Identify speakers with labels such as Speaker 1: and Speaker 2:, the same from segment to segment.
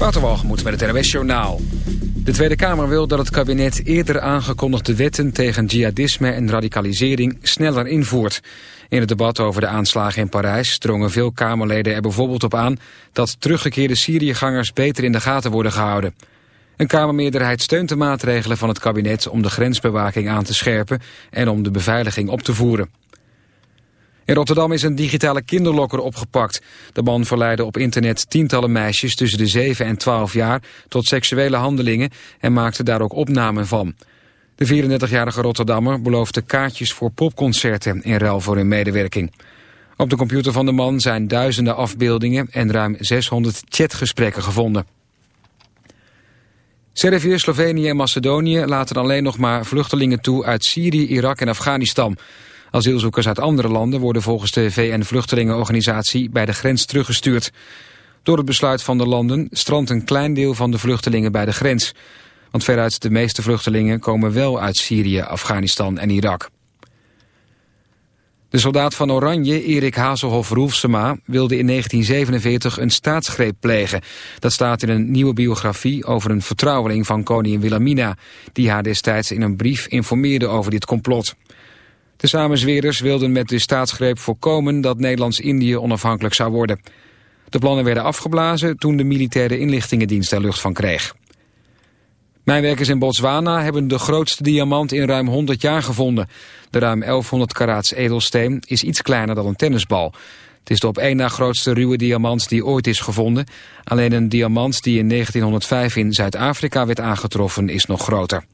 Speaker 1: Waterwalgemoed met het NWS Journaal. De Tweede Kamer wil dat het kabinet eerder aangekondigde wetten tegen jihadisme en radicalisering sneller invoert. In het debat over de aanslagen in Parijs drongen veel Kamerleden er bijvoorbeeld op aan dat teruggekeerde Syriëgangers beter in de gaten worden gehouden. Een Kamermeerderheid steunt de maatregelen van het kabinet om de grensbewaking aan te scherpen en om de beveiliging op te voeren. In Rotterdam is een digitale kinderlokker opgepakt. De man verleidde op internet tientallen meisjes tussen de 7 en 12 jaar tot seksuele handelingen en maakte daar ook opnamen van. De 34-jarige Rotterdammer beloofde kaartjes voor popconcerten in ruil voor hun medewerking. Op de computer van de man zijn duizenden afbeeldingen en ruim 600 chatgesprekken gevonden. Servië, Slovenië en Macedonië laten alleen nog maar vluchtelingen toe uit Syrië, Irak en Afghanistan. Asielzoekers uit andere landen worden volgens de VN-vluchtelingenorganisatie bij de grens teruggestuurd. Door het besluit van de landen strandt een klein deel van de vluchtelingen bij de grens. Want veruit de meeste vluchtelingen komen wel uit Syrië, Afghanistan en Irak. De soldaat van Oranje, Erik Hazelhoff-Roelfsema, wilde in 1947 een staatsgreep plegen. Dat staat in een nieuwe biografie over een vertrouweling van koningin Wilhelmina... die haar destijds in een brief informeerde over dit complot. De samenzweerders wilden met de staatsgreep voorkomen dat Nederlands-Indië onafhankelijk zou worden. De plannen werden afgeblazen toen de militaire inlichtingendienst er lucht van kreeg. Mijnwerkers in Botswana hebben de grootste diamant in ruim 100 jaar gevonden. De ruim 1100 karaats edelsteen is iets kleiner dan een tennisbal. Het is de op één na grootste ruwe diamant die ooit is gevonden. Alleen een diamant die in 1905 in Zuid-Afrika werd aangetroffen is nog groter.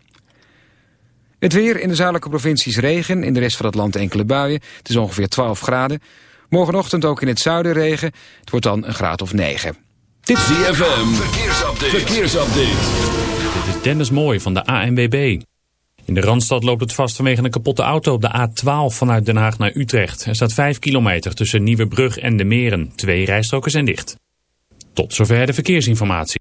Speaker 1: Het weer in de zuidelijke provincies regen, in de rest van het land enkele buien. Het is ongeveer 12 graden. Morgenochtend ook in het zuiden regen. Het wordt dan een graad of 9.
Speaker 2: Dit is ZFM, verkeersupdate. verkeersupdate.
Speaker 3: Dit is Dennis Mooi van de ANWB. In de Randstad loopt het vast vanwege een kapotte auto op de A12 vanuit Den Haag naar Utrecht. Er staat 5 kilometer tussen Nieuwebrug en de Meren. Twee rijstroken zijn dicht. Tot zover de verkeersinformatie.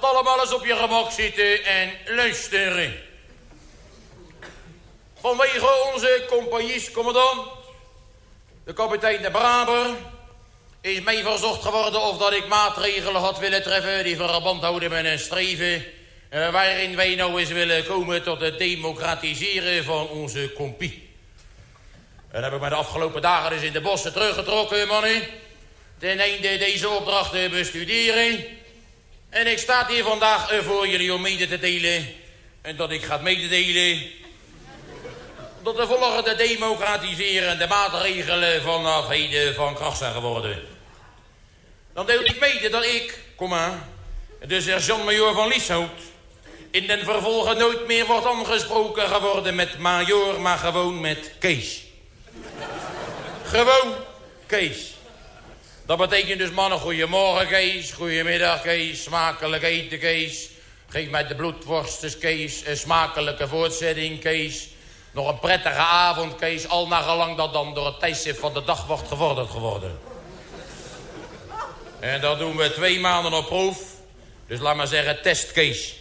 Speaker 4: gaat allemaal eens op je gemak zitten en luisteren. Vanwege onze compagniescommandant, de kapitein de Braber, is mij verzocht geworden of dat ik maatregelen had willen treffen die verband houden met een streven eh, waarin wij nou eens willen komen tot het democratiseren van onze compie. Heb ik mij de afgelopen dagen dus in de bossen teruggetrokken, mannen. Ten einde deze opdracht te bestuderen. En ik sta hier vandaag eh, voor jullie om mede te delen. En dat ik ga mededelen. Dat de volgende democratiserende maatregelen vanaf heden van kracht zijn geworden. Dan deelde ik mede dat ik, kom maar, de sergeant-majoor van Lieshout... in den vervolge nooit meer wordt aangesproken geworden met majoor, maar gewoon met Kees. gewoon Kees. Dat betekent dus mannen, goedemorgen Kees, goedemiddag Kees, smakelijk eten Kees. Geef mij de bloedworstjes Kees, een smakelijke voortzetting Kees. Nog een prettige avond Kees, al naar gelang dat dan door het tijdstip van de dag wordt gevorderd geworden. En dat doen we twee maanden op proef. Dus laat maar zeggen test Kees.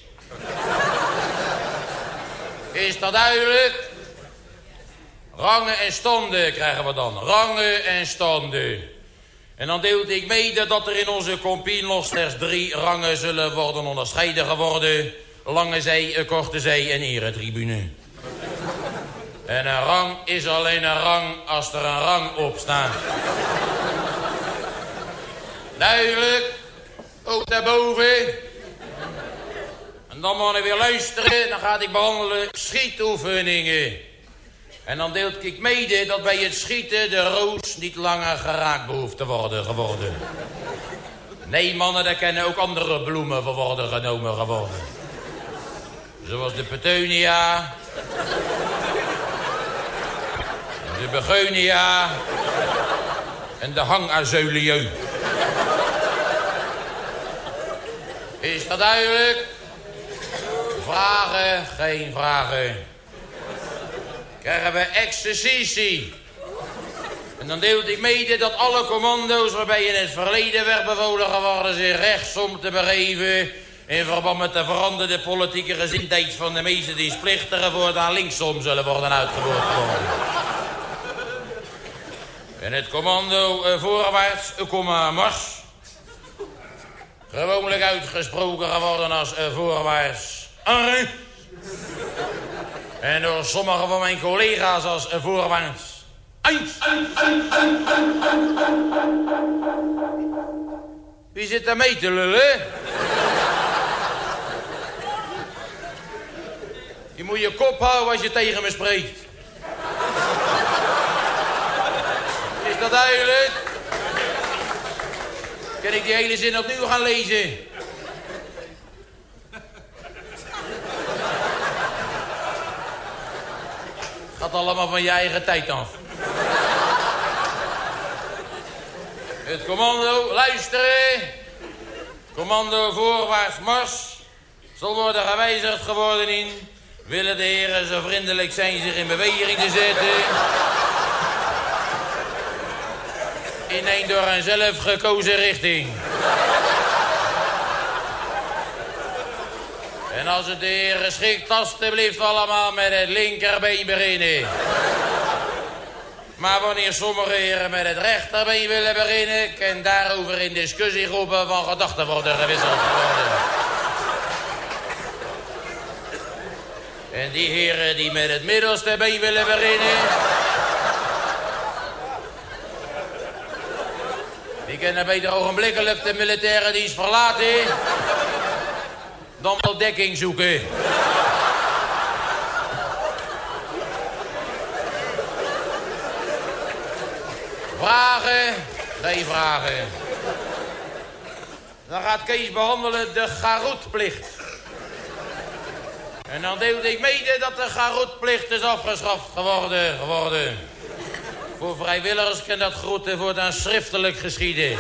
Speaker 4: Is dat duidelijk? Rangen en standen krijgen we dan. Rangen en standen. En dan deelde ik mede dat er in onze slechts drie rangen zullen worden onderscheiden geworden. Lange zee, korte zee en eretribune. En een rang is alleen een rang als er een rang op staat. Duidelijk. Ook daarboven. En dan moet ik weer luisteren. Dan ga ik behandelen schietoefeningen. En dan deelt ik mede dat bij het schieten de roos niet langer geraakt behoeft te worden geworden. Nee, mannen, daar kunnen ook andere bloemen voor worden genomen geworden. Zoals de petunia. De begeunia. En de hangazeulieu. Is dat duidelijk? Vragen, geen vragen. Krijgen we exercitie. En dan deelde ik mede dat alle commando's waarbij in het verleden werd bevolen geworden zich rechtsom te begeven... in verband met de veranderde politieke gezindheid van de meeste dienstplichtigen... voortaan linksom zullen worden uitgevoerd. En het commando eh, voorwaarts, uh, komma mars... gewoonlijk uitgesproken geworden als uh, voorwaarts... Arre. En door sommige van mijn collega's als voorwaarts... Eins. Wie zit daar mee te lullen? Je moet je kop houden als je tegen me spreekt. Is dat duidelijk? Kan ik die hele zin opnieuw gaan lezen? Allemaal van je eigen tijd af. Het commando, luisteren. Commando voorwaarts mars. Zal worden gewijzigd geworden in... Willen de heren zo vriendelijk zijn zich in beweging te zetten... in een door hen zelf gekozen richting. En als het de heren schikt, alstublieft allemaal met het linkerbeen beginnen. Maar wanneer sommige heren met het rechterbeen willen beginnen... kan daarover in discussiegroepen van gedachten worden gewisseld worden. En die heren die met het middelste been willen beginnen... die kunnen beter ogenblikkelijk de militaire dienst verlaten... dan wel dekking zoeken. Vragen? Geen vragen. Dan gaat Kees behandelen de garoetplicht. En dan deelde ik mede dat de garoetplicht is afgeschaft geworden. geworden. Voor vrijwilligers kan dat groeten voortaan schriftelijk geschieden.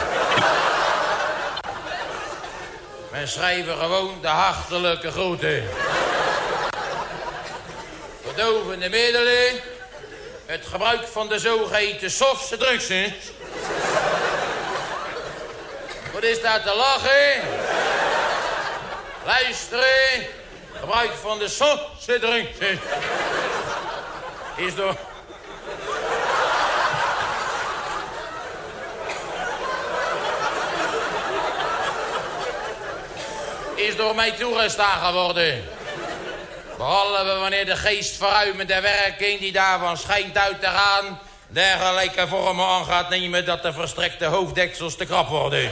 Speaker 4: Men schrijven gewoon de hartelijke groeten. Verdovende middelen. Het gebruik van de zogeheten softe drugs, hè? Wat is daar te lachen? Luisteren. Gebruik van de softe drugs? Is door... Door mij toegestaan geworden. Behalve wanneer de geestverruimende werking die daarvan schijnt uit te gaan... dergelijke vormen aan gaat nemen dat de verstrekte hoofddeksels te krap worden.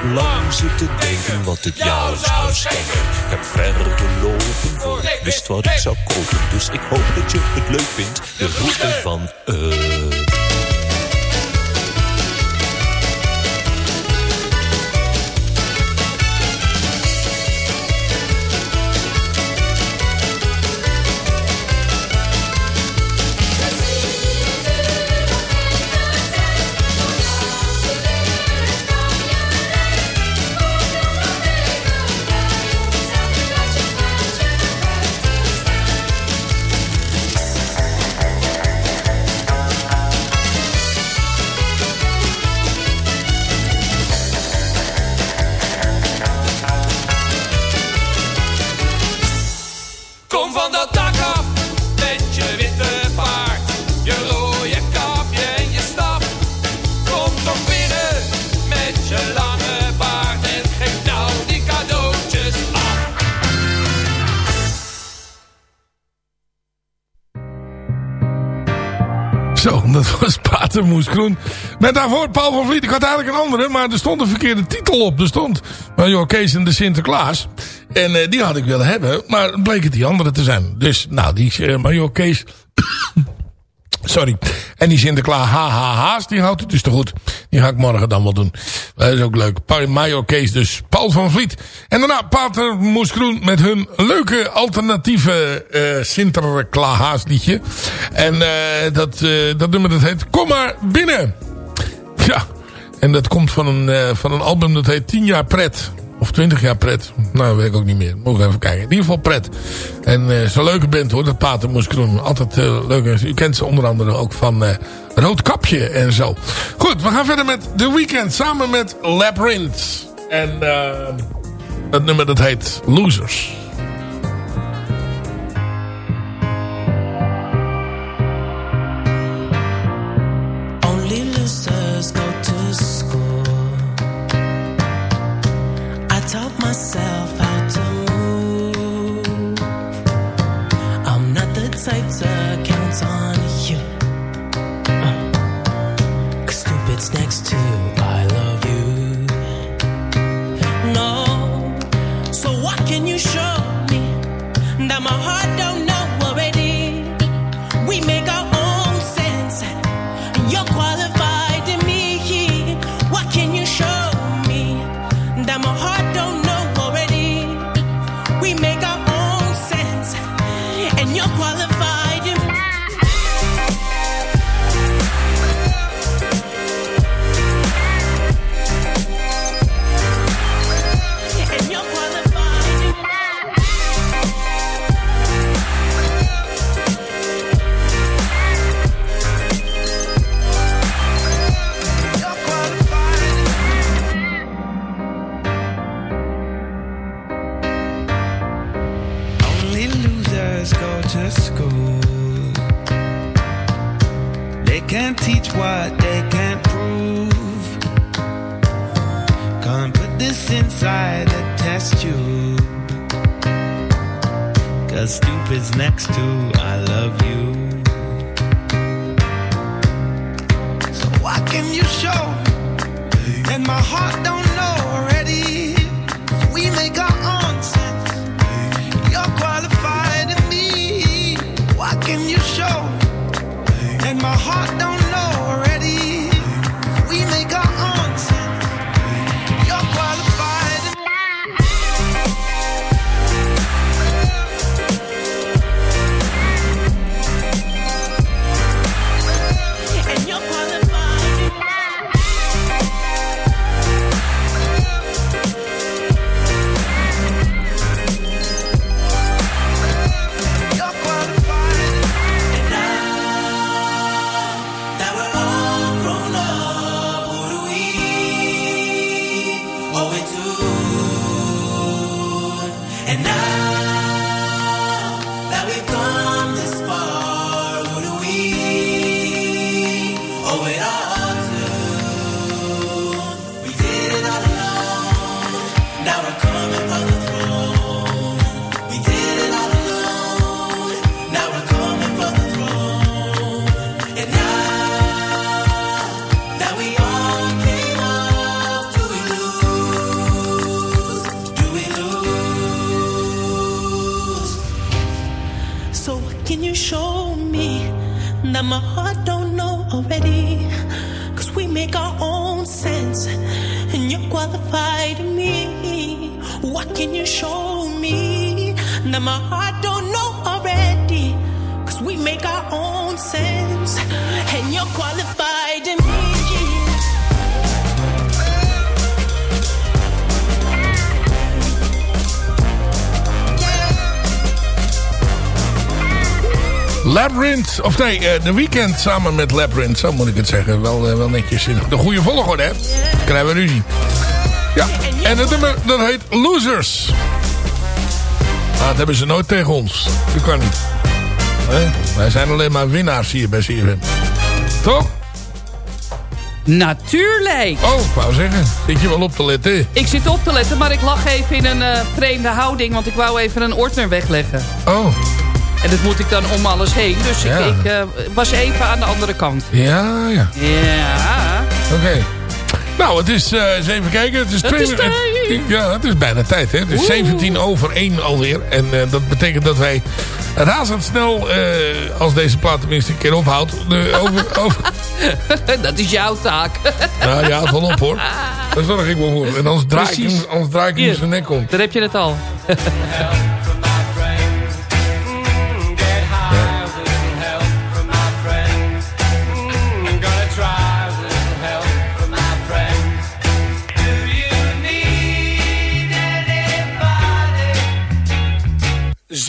Speaker 5: Heb lang zitten denken wat ik jou zou schenken. Ik heb verder gelopen voor ik wist wat ik zou kopen. Dus ik hoop dat je het leuk vindt, de groeten van eh.
Speaker 6: Met
Speaker 7: daarvoor Paul van Vliet. Ik had eigenlijk een andere, maar er stond een verkeerde titel op. Er stond Major Kees en de Sinterklaas. En eh, die had ik willen hebben, maar bleek het die andere te zijn. Dus, nou, die uh, Kees... Sorry. En die Sinterklaas HHH's, die houdt het dus te goed. Die ga ik morgen dan wel doen. Dat is ook leuk. Major Kees dus. Paul van Vliet. En daarna Pater Moes Groen met hun leuke alternatieve eh Sinterklaas liedje. En eh, dat, eh, dat nummer dat heet Kom maar binnen. Ja. En dat komt van een, eh, van een album dat heet 10 jaar pret. Of 20 jaar pret. Nou, weet ik ook niet meer. Moet ik even kijken. In ieder geval pret. En eh zo'n leuke band hoor. Dat Pater Moes Groen. Altijd eh, leuk. U kent ze onder andere ook van eh Roodkapje en zo. Goed, we gaan verder met The Weeknd. Samen met Labyrinth. En dat nummer dat heet Losers.
Speaker 8: And
Speaker 9: my heart don't
Speaker 7: Labyrinth, of nee, eh, The Weeknd samen met Labyrinth, zo moet ik het zeggen. Wel, eh, wel netjes in de goede volgorde, hè. Krijgen we ruzie. Ja, en het nummer, dat heet Losers. Ah, dat hebben ze nooit tegen ons. Dat kan niet. Wij zijn alleen maar winnaars hier bij CFM. Toch?
Speaker 10: Natuurlijk.
Speaker 7: Oh, ik wou zeggen, zit je wel op te letten?
Speaker 10: Ik zit op te letten, maar ik lag even in een eh, vreemde houding... want ik wou even een ordner wegleggen.
Speaker 7: Oh.
Speaker 10: En dat moet ik dan om alles heen. Dus
Speaker 7: Ja.
Speaker 10: ik, ik eh, was even aan de andere kant.
Speaker 7: Ja, ja.
Speaker 10: Ja.
Speaker 7: Oké. Nou, het is, eh, eens even kijken. Het is,
Speaker 10: Het is tijd.
Speaker 7: ja, het is bijna tijd. Hè? Het is
Speaker 10: Oeh.
Speaker 7: 17 over 1 alweer. En eh, dat betekent dat wij razendsnel, eh als deze plaat tenminste een keer ophoudt... De, over, over,
Speaker 10: dat is jouw taak.
Speaker 7: nou ja, het wel op hoor. Daar zorg ik wel voor. En anders draai ik hem, anders draai ik hem
Speaker 10: Hier.
Speaker 7: zijn nek om.
Speaker 10: Daar heb je het al.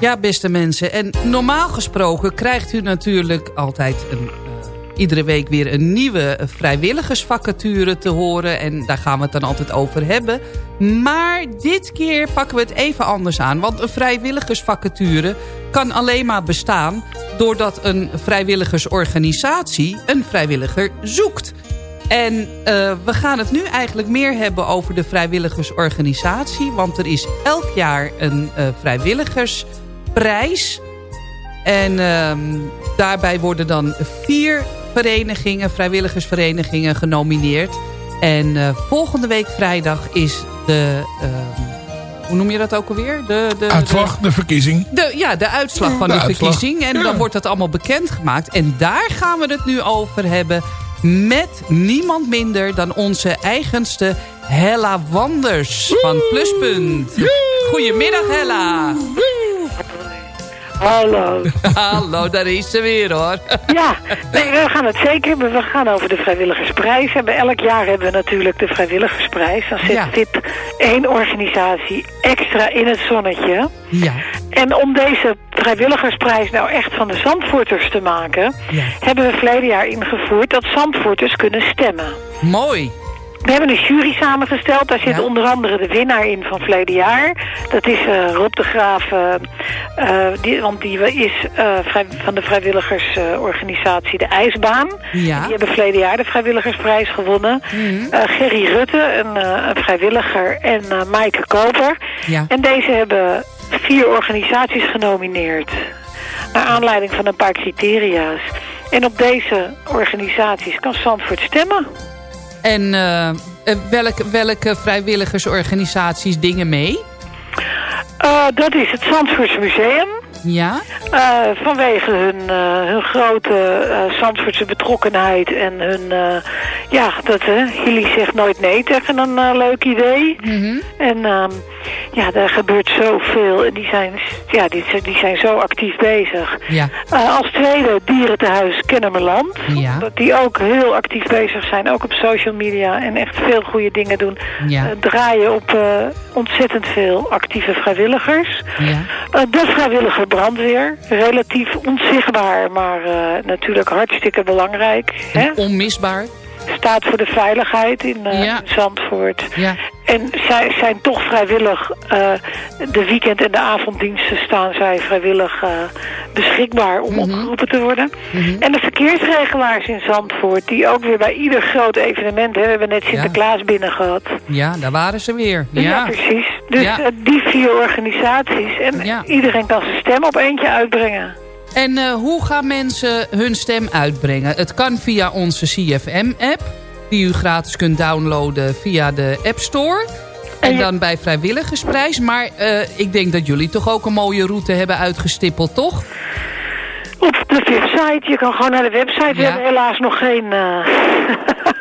Speaker 10: Ja, beste mensen. En normaal gesproken krijgt u natuurlijk altijd een, eh, iedere week weer een nieuwe vrijwilligersvacature te horen. En daar gaan we het dan altijd over hebben. Maar dit keer pakken we het even anders aan. Want een vrijwilligersvacature kan alleen maar bestaan... doordat een vrijwilligersorganisatie een vrijwilliger zoekt. En eh, we gaan het nu eigenlijk meer hebben over de vrijwilligersorganisatie. Want er is elk jaar een eh, vrijwilligersprijs. En ehm, daarbij worden dan vier verenigingen, vrijwilligersverenigingen genomineerd. En eh, volgende week vrijdag is de... ehm, hoe noem je dat ook alweer? De, de,
Speaker 7: Uitslag, de verkiezing.
Speaker 10: de, ja, de uitslag van
Speaker 7: De
Speaker 10: de,
Speaker 7: uitslag,
Speaker 10: verkiezing. En
Speaker 7: ja.
Speaker 10: dan wordt dat allemaal bekendgemaakt. En daar gaan we het nu over hebben. Met niemand minder dan onze eigenste Hella Wanders van Pluspunt. Goedemiddag Hella.
Speaker 11: Hallo.
Speaker 10: Hallo, daar is ze weer hoor.
Speaker 11: Ja, nee, we gaan het zeker hebben. We gaan over de vrijwilligersprijs hebben. Elk jaar hebben we natuurlijk de vrijwilligersprijs. Dan zet
Speaker 10: Ja.
Speaker 11: VIP één organisatie extra in het zonnetje.
Speaker 10: Ja.
Speaker 11: En om deze vrijwilligersprijs nou echt van de Zandvoorters te maken... hebben we verleden jaar ingevoerd dat Zandvoorters kunnen stemmen.
Speaker 10: Mooi.
Speaker 11: We hebben een jury samengesteld. Daar zit onder andere de winnaar in van verleden jaar. Dat is eh, Rob de Graaf. eh, eh, die, want die is vrij- van de vrijwilligersorganisatie De IJsbaan.
Speaker 10: Ja.
Speaker 11: Die hebben verleden jaar de vrijwilligersprijs gewonnen. Eh, Gerry Rutte, een, een vrijwilliger. En Maaike Koper.
Speaker 10: Ja.
Speaker 11: En deze hebben vier organisaties genomineerd. Naar aanleiding van een paar criteria's. En op deze organisaties kan Zandvoort stemmen.
Speaker 10: En eh, eh, welke, welke vrijwilligersorganisaties dingen mee?
Speaker 11: Eh, dat is het Zandvoorts Museum.
Speaker 10: Ja.
Speaker 11: Eh, vanwege hun, eh, hun grote eh Zandvoortse betrokkenheid en hun... ja, dat Hilly zegt nooit nee tegen een leuk idee. En ehm, ja, daar gebeurt zoveel. En die zijn, ja, die, die zijn zo actief bezig.
Speaker 10: Ja.
Speaker 11: Als tweede Dierentehuis Kennemerland.
Speaker 10: Ja.
Speaker 11: Dat die ook heel actief bezig zijn, ook op social media. En echt veel goede dingen doen.
Speaker 10: Ja.
Speaker 11: Draaien op ontzettend veel actieve vrijwilligers.
Speaker 10: Ja.
Speaker 11: De vrijwillige brandweer. Relatief onzichtbaar, maar eh, natuurlijk hartstikke belangrijk. Hè?
Speaker 10: Onmisbaar.
Speaker 11: Staat voor de veiligheid in, eh, in Zandvoort.
Speaker 10: Ja.
Speaker 11: En zij zijn toch vrijwillig, eh, de weekend- en de avonddiensten staan zij vrijwillig eh, beschikbaar om opgeroepen te worden. En de verkeersregelaars in Zandvoort, die ook weer bij ieder groot evenement, hè, we hebben net Sinterklaas binnen gehad.
Speaker 10: Ja, daar waren ze weer. Ja,
Speaker 11: Ja, precies. Dus
Speaker 10: Ja.
Speaker 11: die vier organisaties. En iedereen kan zijn stem op eentje uitbrengen.
Speaker 10: En eh, hoe gaan mensen hun stem uitbrengen? Het kan via onze CFM-app, die u gratis kunt downloaden via de App Store. En dan bij vrijwilligersprijs. Maar eh, ik denk dat jullie toch ook een mooie route hebben uitgestippeld, toch?
Speaker 11: Op de website, je kan gewoon naar de website. We hebben helaas nog geen, eh,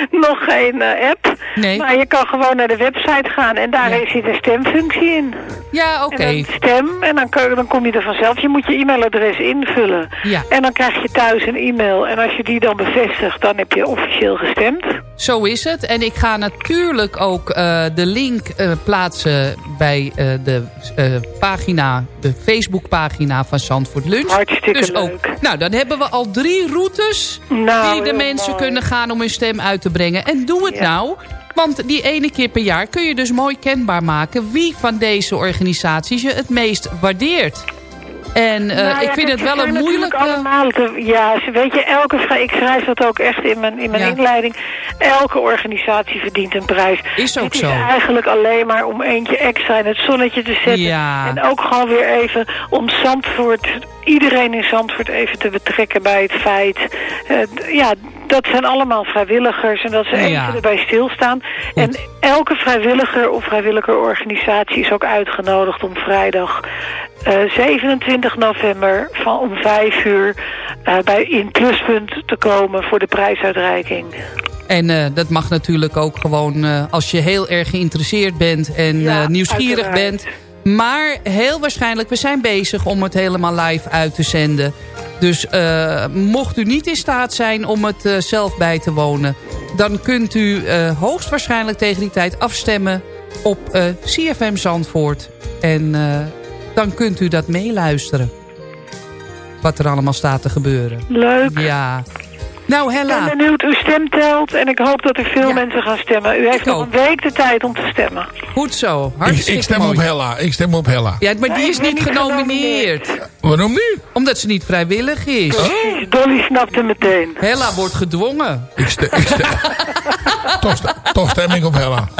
Speaker 11: nog geen eh, app.
Speaker 10: Nee.
Speaker 11: Maar je kan gewoon naar de website gaan en daar zit een stemfunctie in.
Speaker 10: Ja, oké.
Speaker 11: En dan stem en dan, kun- dan kom je er vanzelf. Je moet je e-mailadres invullen.
Speaker 10: Ja.
Speaker 11: En dan krijg je thuis een e-mail. En als je die dan bevestigt, dan heb je officieel gestemd.
Speaker 10: Zo is het. En ik ga natuurlijk ook eh, de link eh, plaatsen bij de pagina, de Facebookpagina van Zandvoort Lunch.
Speaker 11: Hartstikke
Speaker 10: dus
Speaker 11: leuk.
Speaker 10: Ook, nou, dan hebben we al drie routes
Speaker 11: Nou,
Speaker 10: die de mensen
Speaker 11: mooi.
Speaker 10: kunnen gaan om hun stem uit te brengen. En doe het nou. Want die ene keer per jaar kun je dus mooi kenbaar maken... wie van deze organisaties je het meest waardeert. En eh,
Speaker 11: Nou
Speaker 10: ik vind het wel een moeilijke...
Speaker 11: allemaal te- ja, weet je, elke ik schrijf dat ook echt in mijn, in mijn
Speaker 10: Ja.
Speaker 11: inleiding. Elke organisatie verdient een prijs.
Speaker 10: Is ook
Speaker 11: Dit
Speaker 10: zo.
Speaker 11: is eigenlijk alleen maar om eentje extra in het zonnetje te zetten.
Speaker 10: Ja.
Speaker 11: En ook gewoon weer even om Zandvoort, iedereen in Zandvoort even te betrekken bij het feit. eh, ja, dat zijn allemaal vrijwilligers en dat ze
Speaker 10: Ja.
Speaker 11: even erbij stilstaan. En elke vrijwilliger of vrijwilligerorganisatie is ook uitgenodigd om vrijdag eh, 27 november van om 5 uur eh, bij in Pluspunt te komen voor de prijsuitreiking.
Speaker 10: En eh, dat mag natuurlijk ook gewoon eh, als je heel erg geïnteresseerd bent en
Speaker 11: Ja,
Speaker 10: eh, nieuwsgierig
Speaker 11: uiteraard.
Speaker 10: bent. Maar heel waarschijnlijk, we zijn bezig om het helemaal live uit te zenden. Dus eh, mocht u niet in staat zijn om het eh, zelf bij te wonen... dan kunt u eh, hoogstwaarschijnlijk tegen die tijd afstemmen op CFM Zandvoort. En dan kunt u dat meeluisteren. Wat er allemaal staat te gebeuren.
Speaker 11: Leuk.
Speaker 10: Ja. Nou,
Speaker 11: Ik
Speaker 10: Hella.
Speaker 11: ben benieuwd, uw stem telt en ik hoop dat er veel mensen gaan stemmen. U heeft nog
Speaker 10: ook.
Speaker 11: een week de tijd om te stemmen.
Speaker 10: Goed zo.
Speaker 7: Ik,
Speaker 10: Hartstikke
Speaker 7: ik stem
Speaker 10: mooi.
Speaker 7: op Hella. Ik stem op Hella.
Speaker 10: Ja, maar die
Speaker 11: Nee,
Speaker 10: is
Speaker 11: ik
Speaker 10: niet genomineerd.
Speaker 7: Waarom niet?
Speaker 10: Omdat ze niet vrijwillig is.
Speaker 11: Precies, Dolly snapte meteen.
Speaker 10: Hella wordt gedwongen.
Speaker 7: Ik stem, ik stem, toch, toch stem ik op Hella.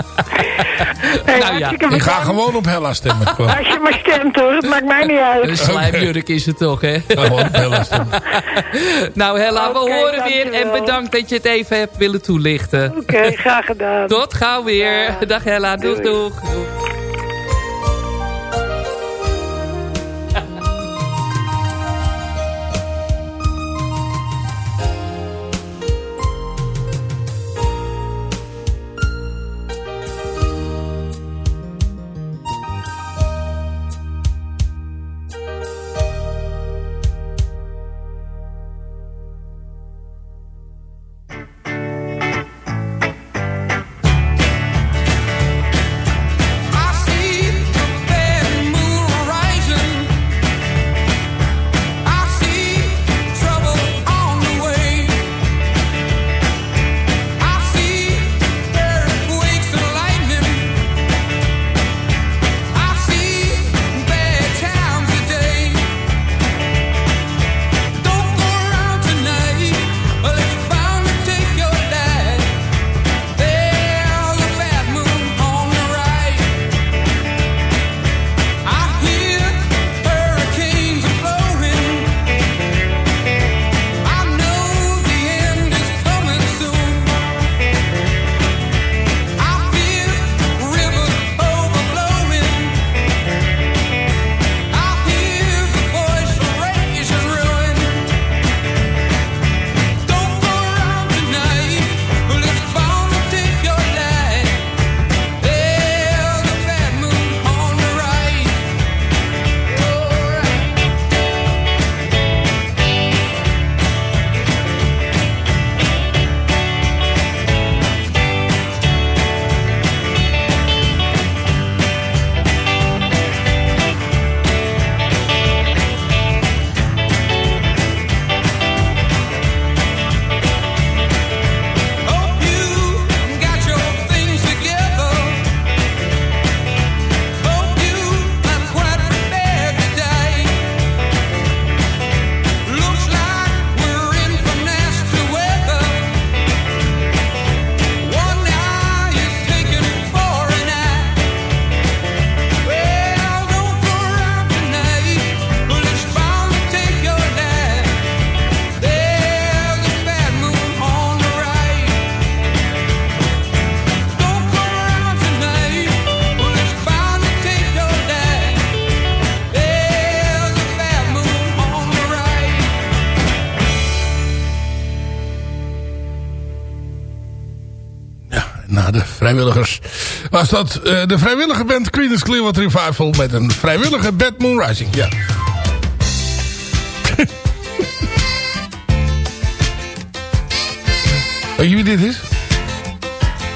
Speaker 11: Hey,
Speaker 10: Nou ja,
Speaker 7: Ik ga gewoon op Hella stemmen. Gewoon.
Speaker 11: Als je maar stemt hoor, het maakt mij niet uit.
Speaker 10: Een slijmjurk is het toch, hè?
Speaker 7: Gewoon op Hella stemmen.
Speaker 10: Nou Hella, we horen weer. En bedankt dat je het even hebt willen toelichten.
Speaker 11: Oké, graag gedaan.
Speaker 10: Tot gauw weer. Dag Hella, doeg
Speaker 11: Doei.
Speaker 10: doeg.
Speaker 7: Vrijwilligers. Was dat eh, de vrijwillige band Creedence Clearwater Revival met een vrijwillige Bad Moon Rising. Ja. Weet je wie dit is?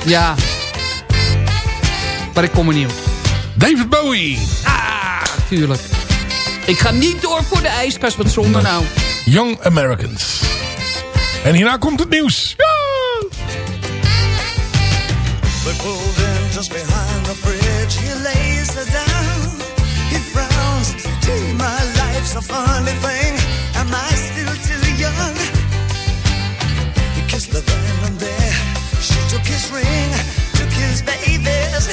Speaker 10: Ja. Maar ik kom er niet op.
Speaker 7: David Bowie.
Speaker 10: Ah, tuurlijk. Ik ga niet door voor de ijskast, wat zonde nou.
Speaker 7: Young Americans. En hierna komt het nieuws.
Speaker 12: Just behind the bridge. He lays her down. He frowns. Gee, my life's a funny thing. Am I still too young? He kissed the then and there. She took his ring, took his babies.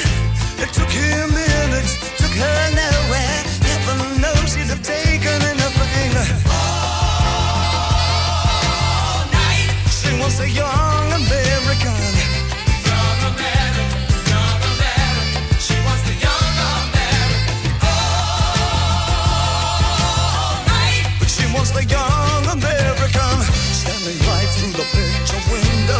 Speaker 12: It took him minutes, took her nowhere. Heaven knows he'd have taken anything. All night. She wants a young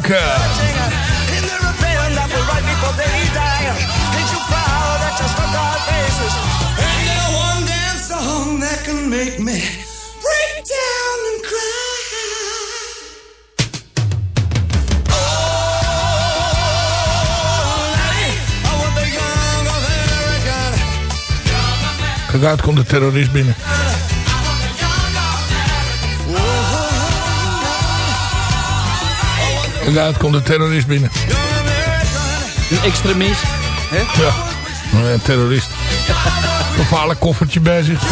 Speaker 12: cry?
Speaker 7: Kijk uit, komt de terrorist binnen. En daaruit komt de terrorist binnen.
Speaker 10: Een extremist. Hè?
Speaker 7: Ja, een eh, terrorist. Gevaarlijk koffertje bij zich.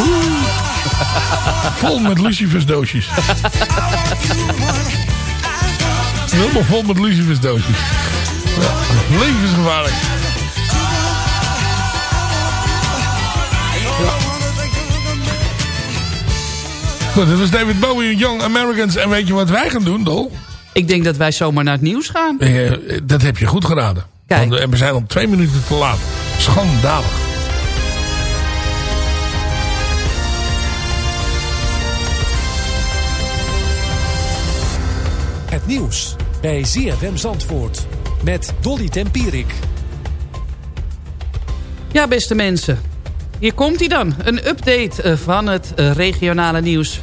Speaker 7: Vol met lucifersdoosjes. Helemaal vol met lucifersdoosjes. Levensgevaarlijk. Goed, dat was David Bowie, Young Americans. En weet je wat wij gaan doen, Dol?
Speaker 10: Ik denk dat wij zomaar naar het nieuws gaan.
Speaker 7: Eh, dat heb je goed geraden.
Speaker 10: Kijk.
Speaker 7: Want, eh, we zijn al twee minuten te laat. Schandalig.
Speaker 13: Het nieuws bij ZFM Zandvoort met Dolly Tempierik.
Speaker 10: Ja, beste mensen. Hier komt hij dan. Een update eh, van het eh, regionale nieuws.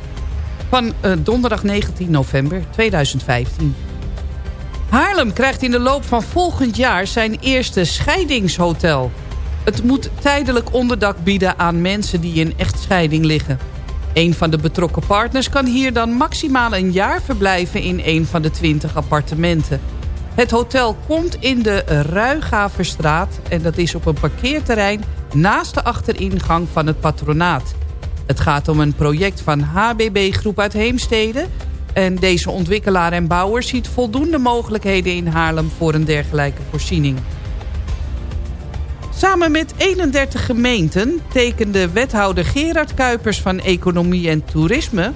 Speaker 10: Van eh, donderdag 19 november 2015. Haarlem krijgt in de loop van volgend jaar zijn eerste scheidingshotel. Het moet tijdelijk onderdak bieden aan mensen die in echtscheiding liggen. Een van de betrokken partners kan hier dan maximaal een jaar verblijven in een van de 20 appartementen. Het hotel komt in de Ruigaverstraat en dat is op een parkeerterrein naast de achteringang van het patronaat. Het gaat om een project van HBB Groep uit Heemstede... en deze ontwikkelaar en bouwer ziet voldoende mogelijkheden in Haarlem voor een dergelijke voorziening. Samen met 31 gemeenten tekende wethouder Gerard Kuipers van Economie en Toerisme...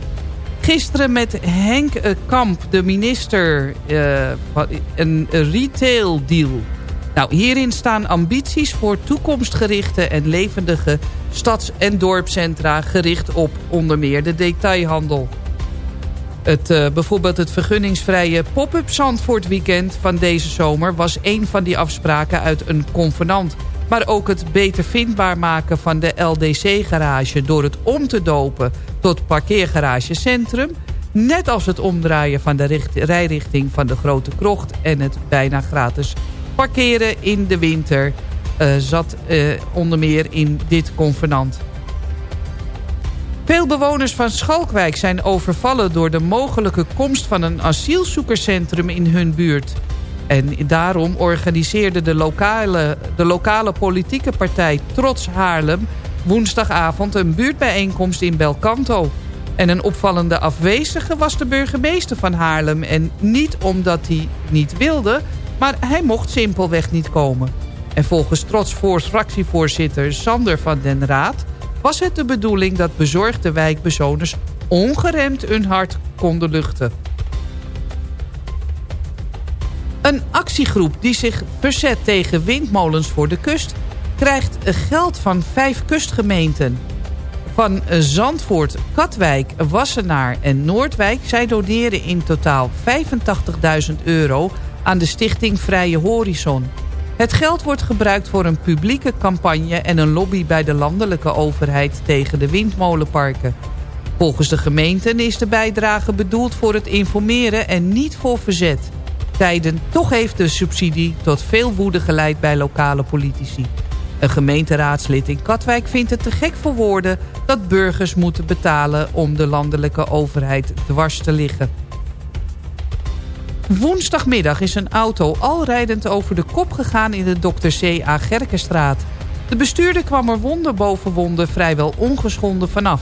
Speaker 10: gisteren met Henk Kamp, de minister, eh, een retail deal. Nou, hierin staan ambities voor toekomstgerichte en levendige stads- en dorpscentra... gericht op onder meer de detailhandel. Het, eh, bijvoorbeeld het vergunningsvrije pop-up Zandvoort weekend van deze zomer... was een van die afspraken uit een convenant. Maar ook het beter vindbaar maken van de LDC-garage... door het om te dopen tot parkeergarage Centrum... net als het omdraaien van de richt- rijrichting van de Grote Krocht... en het bijna gratis parkeren in de winter... eh, zat eh, onder meer in dit convenant. Veel bewoners van Schalkwijk zijn overvallen door de mogelijke komst van een asielzoekerscentrum in hun buurt. En daarom organiseerde de lokale, de lokale politieke partij Trots Haarlem woensdagavond een buurtbijeenkomst in Belcanto. En een opvallende afwezige was de burgemeester van Haarlem. En niet omdat hij niet wilde, maar hij mocht simpelweg niet komen. En volgens Trots voor fractievoorzitter Sander van den Raad... was het de bedoeling dat bezorgde wijkbewoners ongeremd hun hart konden luchten. Een actiegroep die zich verzet tegen windmolens voor de kust... krijgt geld van vijf kustgemeenten. Van Zandvoort, Katwijk, Wassenaar en Noordwijk... zij doneren in totaal 85.000 euro aan de stichting Vrije Horizon. Het geld wordt gebruikt voor een publieke campagne... en een lobby bij de landelijke overheid tegen de windmolenparken. Volgens de gemeenten is de bijdrage bedoeld voor het informeren en niet voor verzet. Tijden toch heeft de subsidie tot veel woede geleid bij lokale politici. Een gemeenteraadslid in Katwijk vindt het te gek voor woorden... dat burgers moeten betalen om de landelijke overheid dwars te liggen. Woensdagmiddag is een auto al rijdend over de kop gegaan in de Dr. C.A. Gerkenstraat. De bestuurder kwam er wonder boven wonder vrijwel ongeschonden vanaf.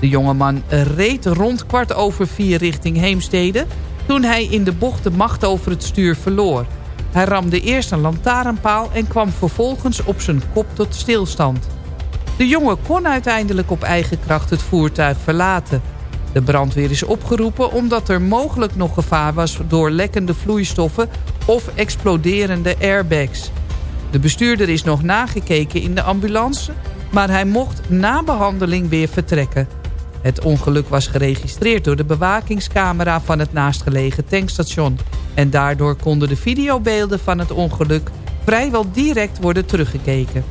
Speaker 10: De jongeman reed rond kwart over vier richting Heemstede... toen hij in de bocht de macht over het stuur verloor. Hij ramde eerst een lantaarnpaal en kwam vervolgens op zijn kop tot stilstand. De jongen kon uiteindelijk op eigen kracht het voertuig verlaten. De brandweer is opgeroepen omdat er mogelijk nog gevaar was... door lekkende vloeistoffen of exploderende airbags. De bestuurder is nog nagekeken in de ambulance... maar hij mocht na behandeling weer vertrekken. Het ongeluk was geregistreerd door de bewakingscamera van het naastgelegen tankstation. En daardoor konden de videobeelden van het ongeluk vrijwel direct worden teruggekeken.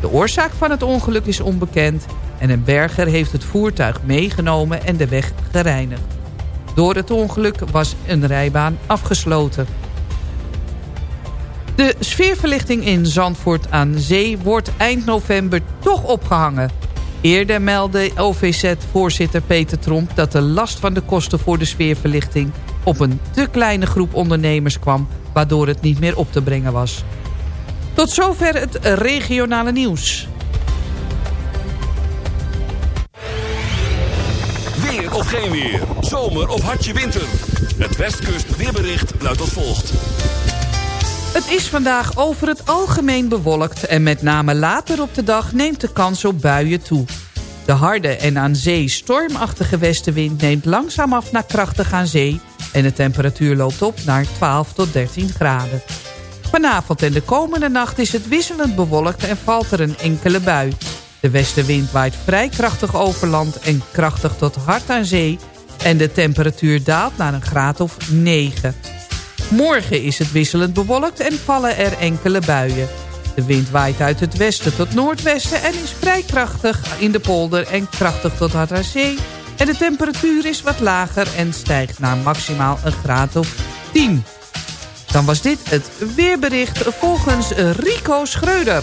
Speaker 10: De oorzaak van het ongeluk is onbekend en een berger heeft het voertuig meegenomen en de weg gereinigd. Door het ongeluk was een rijbaan afgesloten. De sfeerverlichting in Zandvoort aan Zee wordt eind november toch opgehangen. Eerder meldde OVZ-voorzitter Peter Tromp dat de last van de kosten voor de sfeerverlichting op een te kleine groep ondernemers kwam, waardoor het niet meer op te brengen was. Tot zover het regionale nieuws.
Speaker 2: Weer of geen weer. Zomer of hartje winter. Het Westkust weerbericht luidt als volgt.
Speaker 10: Het is vandaag over het algemeen bewolkt en met name later op de dag neemt de kans op buien toe. De harde en aan zee stormachtige westenwind neemt langzaam af naar krachtig aan zee... en de temperatuur loopt op naar 12 tot 13 graden. Vanavond en de komende nacht is het wisselend bewolkt en valt er een enkele bui. De westenwind waait vrij krachtig over land en krachtig tot hard aan zee... en de temperatuur daalt naar een graad of 9. Morgen is het wisselend bewolkt en vallen er enkele buien. De wind waait uit het westen tot noordwesten en is vrij krachtig in de polder en krachtig tot hard aan zee. En de temperatuur is wat lager en stijgt naar maximaal een graad of 10. Dan was dit het weerbericht volgens Rico Schreuder.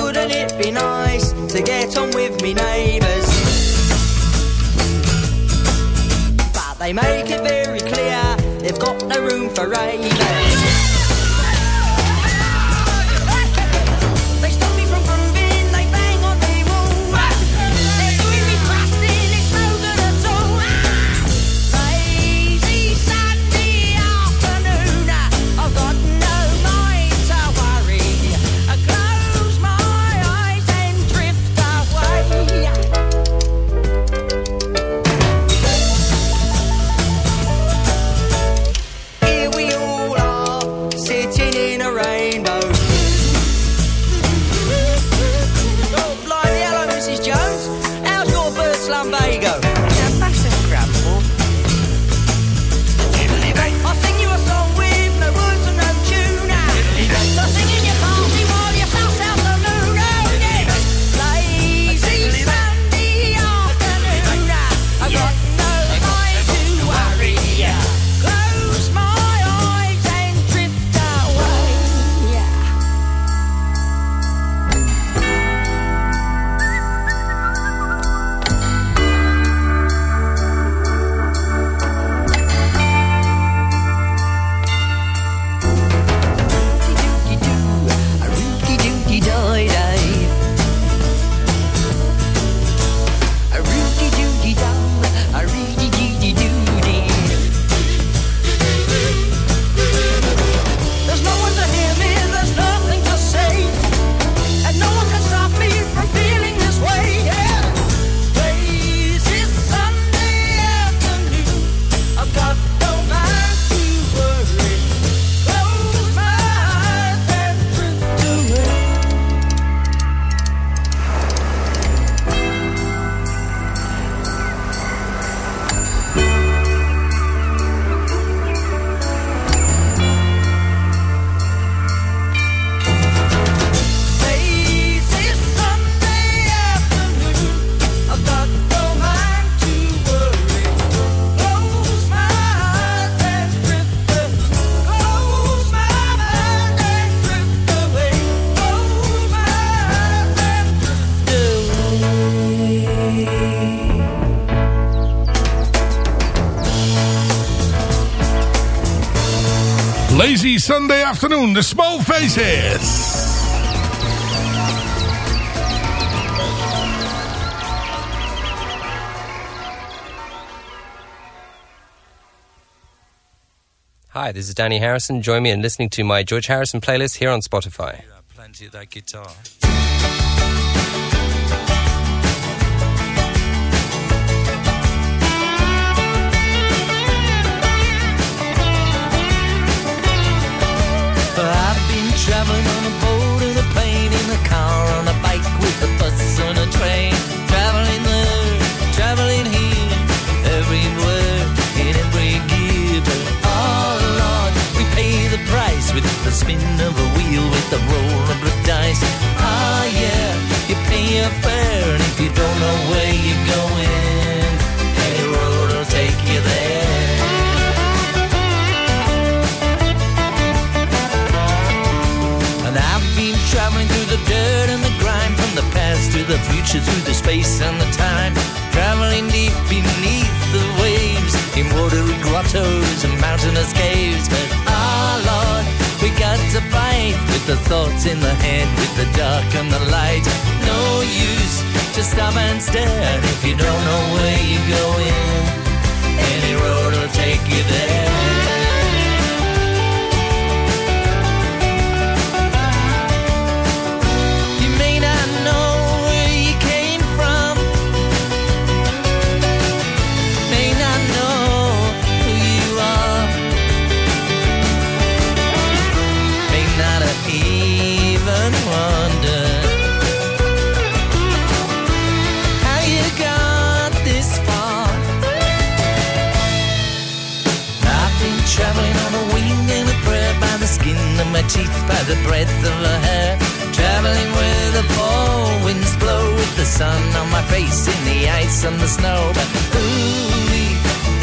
Speaker 14: neighbours? But they make it very clear they've got no room for ravers. Afternoon, The
Speaker 7: Small Faces.
Speaker 15: Hi, this is Danny Harrison. Join me in listening to my George Harrison playlist here on Spotify.
Speaker 16: Plenty of that guitar.
Speaker 14: I've been traveling on a boat and a plane in a car on a bike with a bus on a train. Traveling there, traveling here, everywhere, in every gear. But oh Lord, we pay the price with the spin of a wheel, with the roll of the dice. Ah yeah, you pay your fare, and if you don't know where you're going, any road will take you there. Traveling through the dirt and the grime From the past to the future, through the space and the time.
Speaker 16: traveling deep beneath the waves, in watery grottos and mountainous caves. But our Lord, we got to fight with the thoughts in the head, with the dark and the light. No use to stop and stare if you don't know where you're going. Any road will take you there. My teeth, by the breadth of her hair. Traveling where the fall winds blow with the sun on my face in the ice and the snow. But ooh,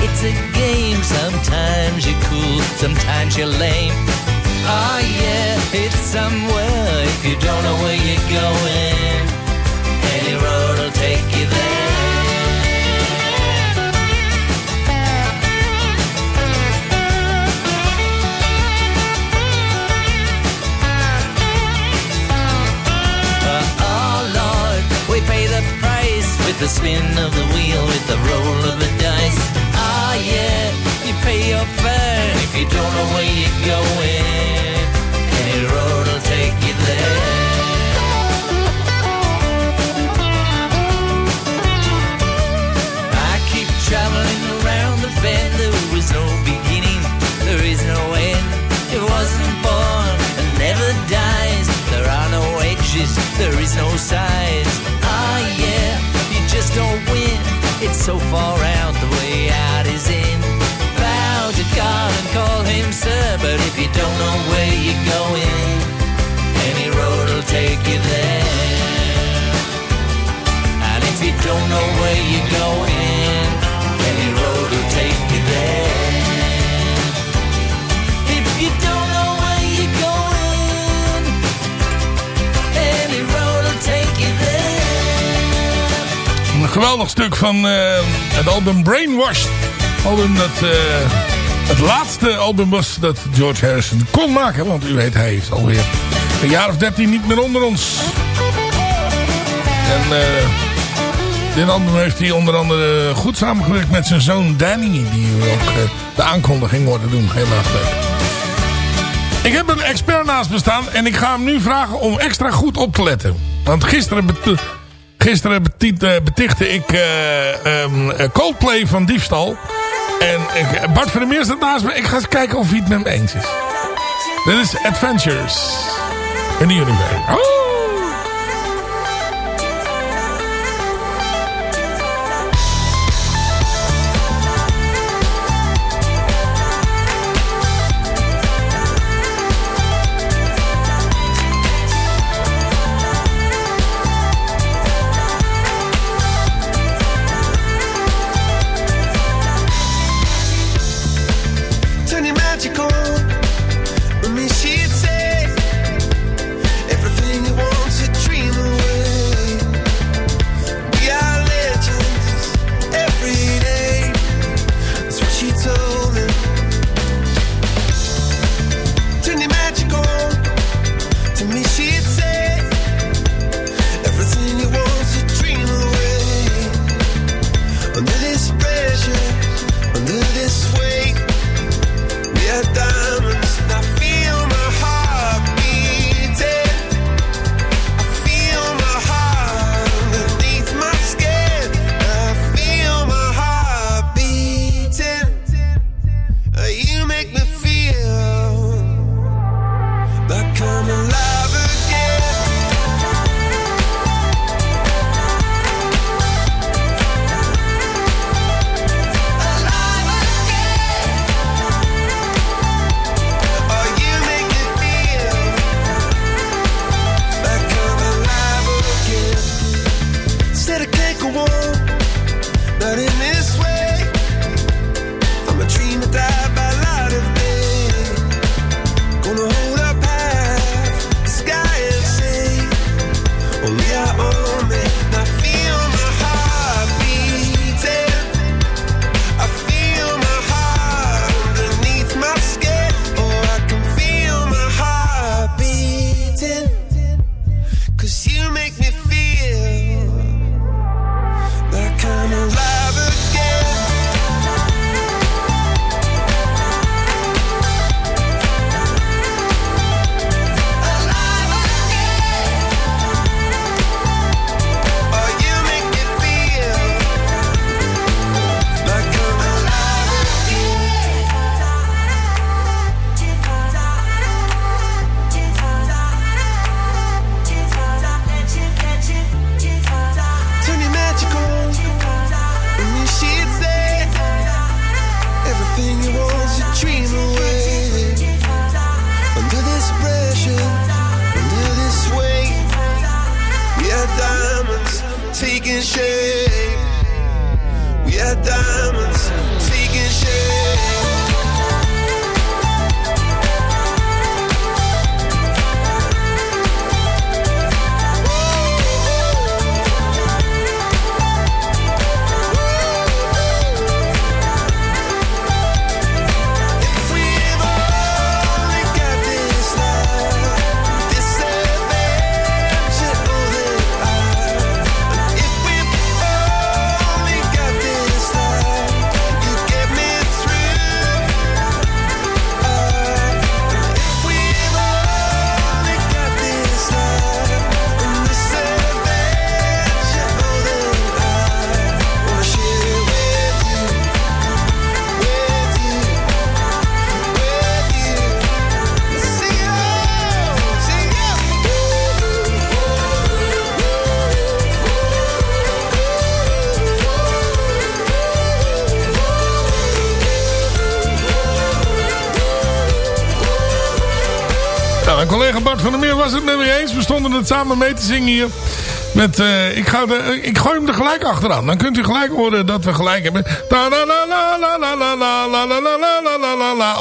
Speaker 16: it's a game. Sometimes you're cool, sometimes you're lame. Oh yeah, it's somewhere if you don't know where you're going. Any road will take you there. With the spin of the wheel, with the roll of the dice. Ah yeah, you pay your fare if you don't know where you're going. Any road will take you there. I keep traveling around the bend. There was no beginning, there is no end. It wasn't born and never dies. There are no edges, there is no sides. Ah, yeah, just don't win. It's so far out, the way out is in. Bow to God and call him sir, but if you don't know where you're going, any road will take you there. And if you don't know where you're going, any road
Speaker 7: geweldig stuk van eh, het album Brainwashed. Album dat eh, het laatste album was dat George Harrison kon maken. Want u weet, hij is alweer een jaar of dertien niet meer onder ons. En eh, dit album heeft hij onder andere goed samengewerkt met zijn zoon Danny. Die ook de aankondiging hoorde doen. Leuk. Ik heb een expert naast me staan en ik ga hem nu vragen om extra goed op te letten. Want gisteren, gisteren eh, betichtte ik eh, ehm, eh, Coldplay van diefstal. En ik, Bart van der Meer staat naast me. Ik ga eens kijken of hij het met me eens is. Dit is Adventures in the Universe. Oh! was het nummer eens. We stonden het samen mee te zingen hier. Met, ik, ga ik gooi hem er gelijk achteraan. Dan kunt u gelijk horen dat we gelijk hebben.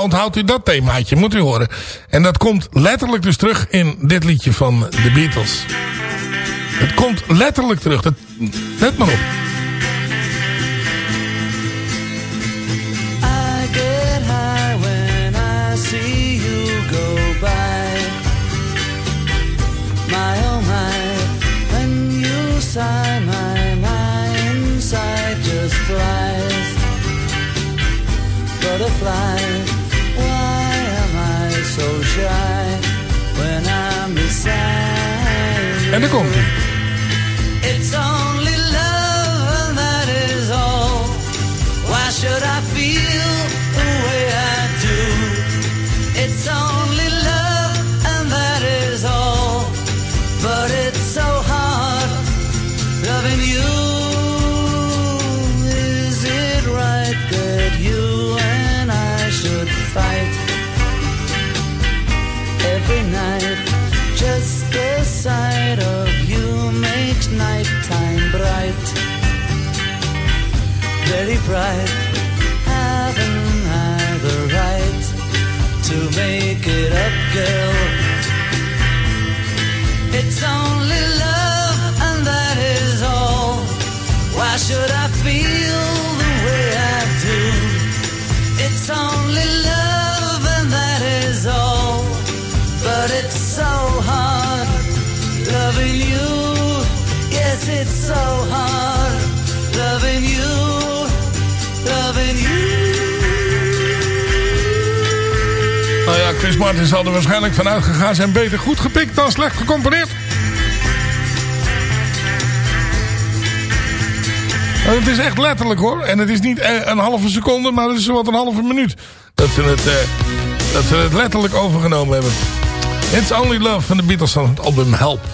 Speaker 7: Onthoudt u dat themaatje, moet u horen. En dat komt letterlijk dus terug in dit liedje van de Beatles. Het komt letterlijk terug. Let maar op.
Speaker 16: you sigh, my my inside just flies. Butterfly, why am I so shy when I'm beside you?
Speaker 7: En daar komt hij.
Speaker 16: It's bright. Haven't I the right to make it up, girl? It's only love, and that is all. Why should I feel the way I do? It's only
Speaker 7: Chris Martin zal er waarschijnlijk vanuit gegaan zijn. Beter goed gepikt dan slecht gecomponeerd. Nou, het is echt letterlijk hoor. En het is niet eh, een halve seconde, maar het is wat een halve minuut. Dat ze het, eh, dat ze het letterlijk overgenomen hebben. It's Only Love van de Beatles van het album Help.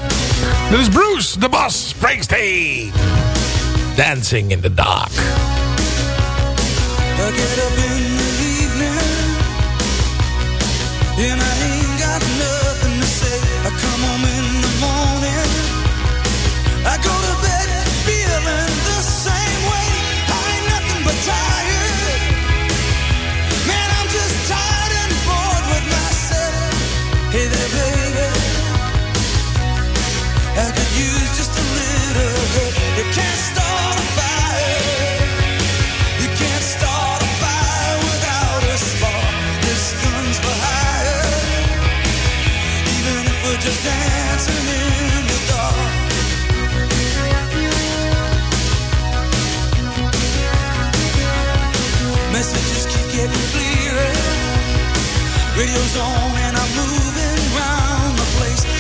Speaker 7: Dit is Bruce, de Boss, Springsteen. Dancing in the Dark.
Speaker 16: I go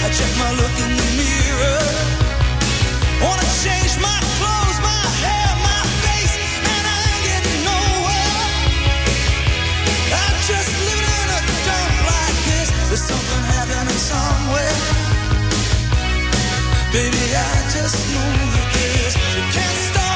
Speaker 16: I check my look in the mirror. Wanna change my clothes, Baby, I just know that this. You can't start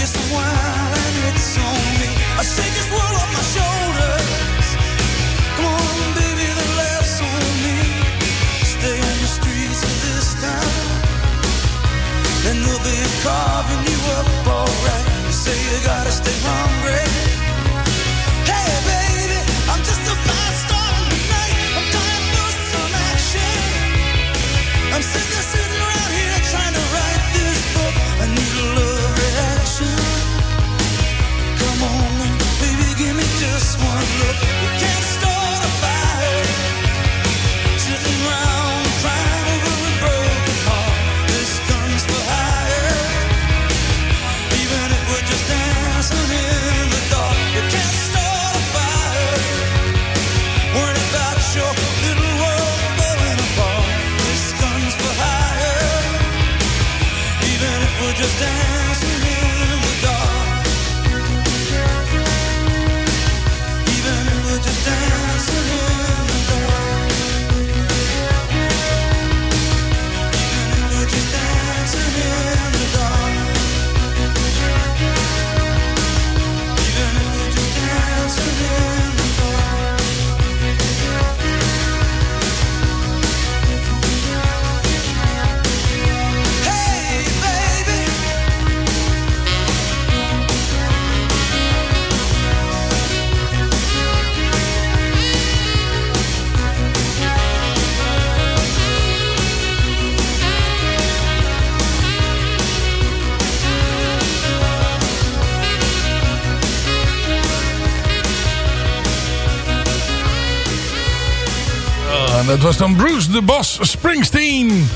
Speaker 16: And it's on me. I shake this world off my shoulders. Come on, baby, the on me. Stay on the streets of this town, they'll carving you up alright. You say you
Speaker 7: gotta stay hungry. understand. Was dan Bruce de Boss Springsteen.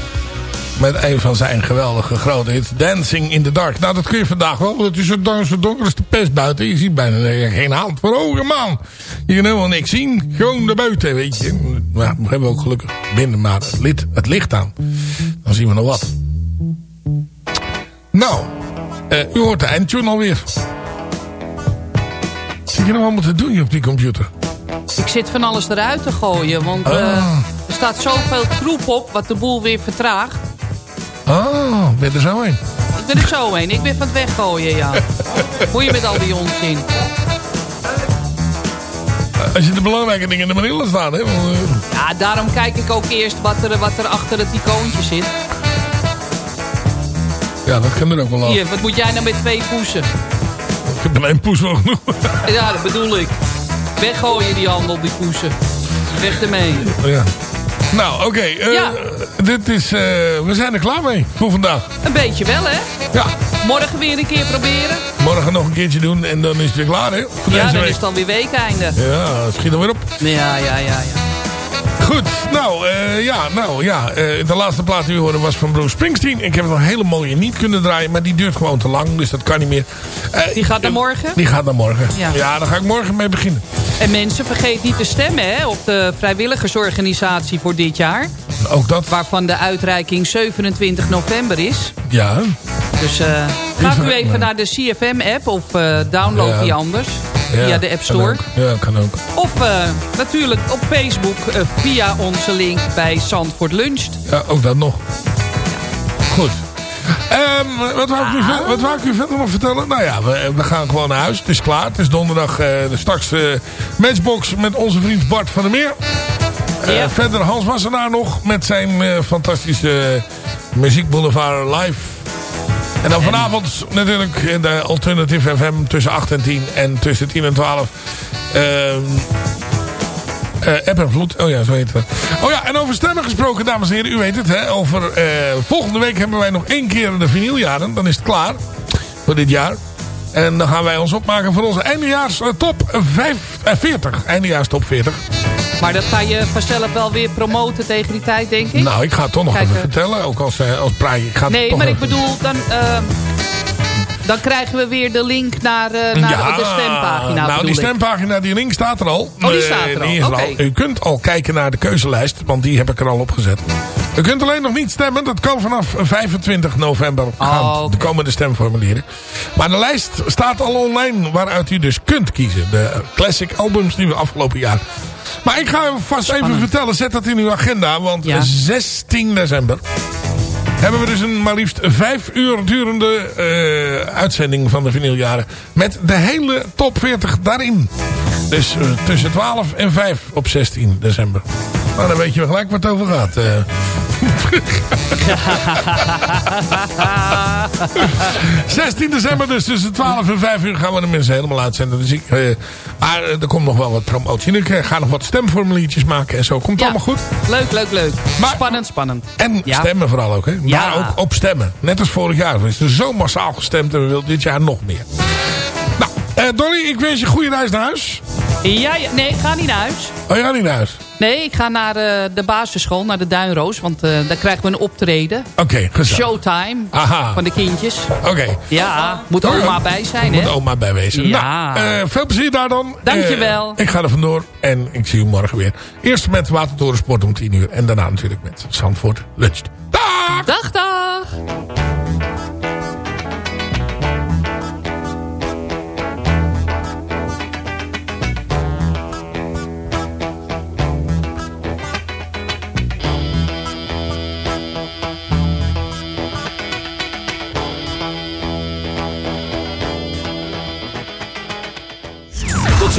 Speaker 7: Met een van zijn geweldige grote hits, Dancing in the Dark. Nou, dat kun je vandaag wel, want het is zo, dan- zo donker als de pest buiten. Je ziet bijna eh, geen hand voor ogen, man. Je kan helemaal niks zien. Gewoon naar buiten, weet je. Maar we hebben ook gelukkig binnen maar het, licht, het licht aan. Dan zien we nog wat. Nou, eh, u hoort de eindtune alweer. Zit je nou allemaal te doen hier op die computer?
Speaker 10: Ik zit van alles eruit te gooien, want
Speaker 7: Ah.
Speaker 10: Eh, er staat zoveel troep op wat de boel weer vertraagt.
Speaker 7: Oh, ben je er zo heen?
Speaker 10: Ik ben er zo heen, ik ben van het weggooien, ja. Hoe je met al die onzin.
Speaker 7: Als je de belangrijke dingen er maar in laat staan, hè? Want, eh,
Speaker 10: Ja, daarom kijk ik ook eerst wat er, wat er achter het icoontje zit.
Speaker 7: ja, dat kan er ook wel af.
Speaker 10: Hier, wat moet jij nou met twee poesen?
Speaker 7: Ik heb alleen poes wel genoeg.
Speaker 10: Ja, dat bedoel ik. Weggooien die handel, die poesen. Weg ermee.
Speaker 7: ja. Nou, oké. eh,
Speaker 10: Ja.
Speaker 7: Dit is... eh, we zijn er klaar mee voor vandaag.
Speaker 10: Een beetje wel, hè?
Speaker 7: Ja.
Speaker 10: Morgen weer een keer proberen.
Speaker 7: Morgen nog een keertje doen en dan is het weer klaar, hè? Voor
Speaker 10: Ja, dan
Speaker 7: week.
Speaker 10: is het alweer weekeinde.
Speaker 7: Ja, schiet er weer op.
Speaker 10: Ja, ja, ja, ja.
Speaker 7: Goed, nou, eh, ja, nou, ja. eh, de laatste plaat die we hoorden was van Bruce Springsteen. Ik heb nog een hele mooie niet kunnen draaien, maar die duurt gewoon te lang, dus dat kan niet meer. Eh,
Speaker 10: Die gaat naar morgen?
Speaker 7: Die gaat naar morgen.
Speaker 10: Ja.
Speaker 7: Ja. daar ga ik morgen mee beginnen.
Speaker 10: En mensen, vergeet niet te stemmen hè, op de vrijwilligersorganisatie voor dit jaar.
Speaker 7: Ook dat.
Speaker 10: Waarvan de uitreiking 27 november is.
Speaker 7: Ja.
Speaker 10: Dus gaat u even naar de CFM-app of download
Speaker 7: Ja.
Speaker 10: die anders.
Speaker 7: Ja,
Speaker 10: via de App
Speaker 7: kan
Speaker 10: Store.
Speaker 7: ook. Ja, kan ook.
Speaker 10: Of eh, natuurlijk op Facebook eh, via onze link bij Zandvoort Luncht.
Speaker 7: Ja, ook dat nog. Goed. Ehm, wat, wou ik wat wou ik u verder nog vertellen? Nou ja, we, we gaan gewoon naar huis. Het is klaar. Het is donderdag eh, straks Matchbox met onze vriend Bart van der Meer. Eh, Verder Hans Wassenaar nog met zijn fantastische Muziek Boulevard live. En dan vanavond natuurlijk in de Alternative FM tussen 8 en 10 en tussen 10 en 12. Ehm eh App en Vloed. Oh ja, zo heet het. Oh ja, en over stemmen gesproken, dames en heren. U weet het, hè. Over, eh, volgende week hebben wij nog één keer de vinyljaren. Dan is het klaar. Voor dit jaar. En dan gaan wij ons opmaken voor onze eindejaars eh, top 5, eh, 40. Eindejaars top 40.
Speaker 10: Maar dat ga je vanzelf wel weer promoten tegen die tijd, denk ik.
Speaker 7: Nou, ik ga het toch nog
Speaker 10: Kijk,
Speaker 7: even
Speaker 10: eh,
Speaker 7: vertellen. Ook als, eh, als praatje. Ik ga
Speaker 10: Nee,
Speaker 7: toch
Speaker 10: maar ik bedoel, dan, eh, dan krijgen we weer de link naar, eh, naar de stempagina.
Speaker 7: Nou, die stempagina, die link staat er al.
Speaker 10: Oh, die staat er al, oké.
Speaker 7: U kunt al kijken naar de keuzelijst, want die heb ik er al opgezet. U kunt alleen nog niet stemmen. Dat kan vanaf 25 november gaan
Speaker 10: Oh,
Speaker 7: de komende stemformulieren. Maar de lijst staat al online waaruit u dus kunt kiezen. De classic albums die we afgelopen jaar. Maar ik ga u vast even vertellen, zet dat in uw agenda. Want 16 december hebben we dus een maar liefst vijf uur durende eh, uitzending van de vinyljaren. Met de hele top 40 daarin. Dus eh, tussen 12 en 5 op 16 december. Nou, dan weet je wel gelijk waar het over gaat. eh. 16 december dus tussen 12 en 5 uur gaan we de mensen helemaal uitzenden. Dus ik, eh, maar eh, er komt nog wel wat promotie. Ik eh, ga nog wat stemformuliertjes maken en zo. Komt
Speaker 10: Ja.
Speaker 7: allemaal goed.
Speaker 10: Leuk, leuk, leuk. spannend, spannend.
Speaker 7: En
Speaker 10: Ja.
Speaker 7: stemmen vooral ook. Hè? Maar ook op stemmen. Net als vorig jaar. Er is er zo massaal gestemd en we willen dit jaar nog meer. Eh, Dolly, ik wens je goede reis naar huis.
Speaker 10: Ja, ja, nee, ik ga niet naar huis.
Speaker 7: Oh, je gaat niet naar huis?
Speaker 10: Nee, ik ga naar eh, de basisschool, naar de Duinroos. Want eh, daar krijgen we een optreden.
Speaker 7: Oké, gezellig.
Speaker 10: Showtime
Speaker 7: Aha.
Speaker 10: van de kindjes.
Speaker 7: Oké.
Speaker 10: Ja, moet
Speaker 7: Oh,
Speaker 10: oma bij zijn,
Speaker 7: Moet
Speaker 10: hè?
Speaker 7: oma bij wezen.
Speaker 10: Ja.
Speaker 7: Nou, veel plezier daar dan.
Speaker 10: Dankjewel.
Speaker 7: Ik ga er vandoor en ik zie u morgen weer. Eerst met Watertorensport om 10 uur. En daarna natuurlijk met Zandvoort Lunch. Dag!
Speaker 10: Dag, dag!